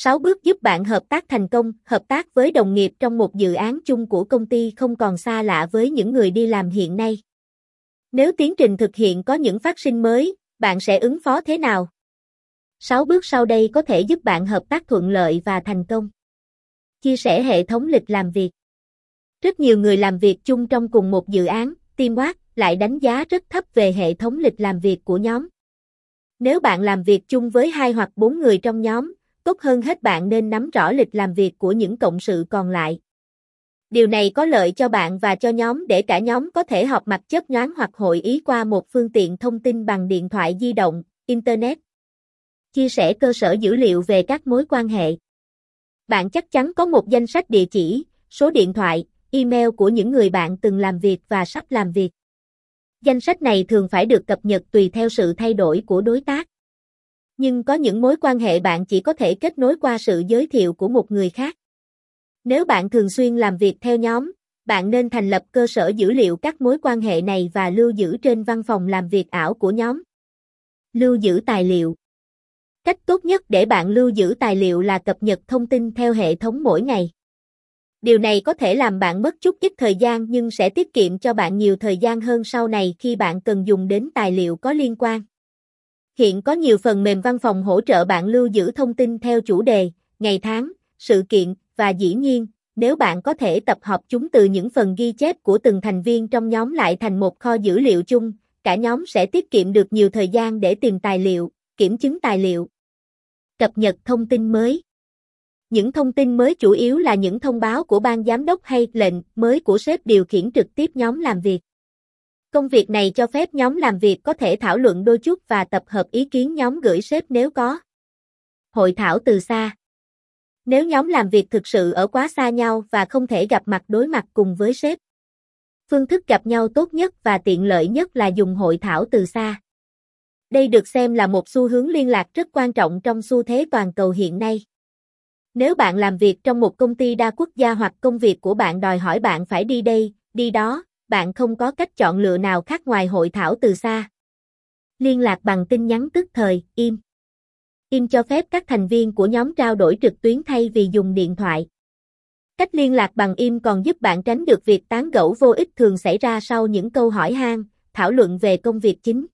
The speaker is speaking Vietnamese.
6 bước giúp bạn hợp tác thành công, hợp tác với đồng nghiệp trong một dự án chung của công ty không còn xa lạ với những người đi làm hiện nay. Nếu tiến trình thực hiện có những phát sinh mới, bạn sẽ ứng phó thế nào? 6 bước sau đây có thể giúp bạn hợp tác thuận lợi và thành công. Chia sẻ hệ thống lịch làm việc. Rất nhiều người làm việc chung trong cùng một dự án, teamwork, lại đánh giá rất thấp về hệ thống lịch làm việc của nhóm. Nếu bạn làm việc chung với hai hoặc bốn người trong nhóm, tốt hơn hết bạn nên nắm rõ lịch làm việc của những cộng sự còn lại. Điều này có lợi cho bạn và cho nhóm để cả nhóm có thể họp mặt chớp nhoáng hoặc hội ý qua một phương tiện thông tin bằng điện thoại di động, Internet. Chia sẻ cơ sở dữ liệu về các mối quan hệ. Bạn chắc chắn có một danh sách địa chỉ, số điện thoại, email của những người bạn từng làm việc và sắp làm việc. Danh sách này thường phải được cập nhật tùy theo sự thay đổi của đối tác. Nhưng có những mối quan hệ bạn chỉ có thể kết nối qua sự giới thiệu của một người khác. Nếu bạn thường xuyên làm việc theo nhóm, bạn nên thành lập cơ sở dữ liệu các mối quan hệ này và lưu giữ trên văn phòng làm việc ảo của nhóm. Lưu giữ tài liệu Cách tốt nhất để bạn lưu giữ tài liệu là cập nhật thông tin theo hệ thống mỗi ngày. Điều này có thể làm bạn mất chút ít thời gian nhưng sẽ tiết kiệm cho bạn nhiều thời gian hơn sau này khi bạn cần dùng đến tài liệu có liên quan. Hiện có nhiều phần mềm văn phòng hỗ trợ bạn lưu giữ thông tin theo chủ đề, ngày tháng, sự kiện, và dĩ nhiên, nếu bạn có thể tập hợp chúng từ những phần ghi chép của từng thành viên trong nhóm lại thành một kho dữ liệu chung, cả nhóm sẽ tiết kiệm được nhiều thời gian để tìm tài liệu, kiểm chứng tài liệu. Cập nhật thông tin mới Những thông tin mới chủ yếu là những thông báo của ban giám đốc hay lệnh mới của sếp điều khiển trực tiếp nhóm làm việc. Công việc này cho phép nhóm làm việc có thể thảo luận đôi chút và tập hợp ý kiến nhóm gửi sếp nếu có. Hội thảo từ xa Nếu nhóm làm việc thực sự ở quá xa nhau và không thể gặp mặt đối mặt cùng với sếp. Phương thức gặp nhau tốt nhất và tiện lợi nhất là dùng hội thảo từ xa. Đây được xem là một xu hướng liên lạc rất quan trọng trong xu thế toàn cầu hiện nay. Nếu bạn làm việc trong một công ty đa quốc gia hoặc công việc của bạn đòi hỏi bạn phải đi đây, đi đó, bạn không có cách chọn lựa nào khác ngoài hội thảo từ xa. Liên lạc bằng tin nhắn tức thời, im. Im cho phép các thành viên của nhóm trao đổi trực tuyến thay vì dùng điện thoại. Cách liên lạc bằng im còn giúp bạn tránh được việc tán gẫu vô ích thường xảy ra sau những câu hỏi han, thảo luận về công việc chính.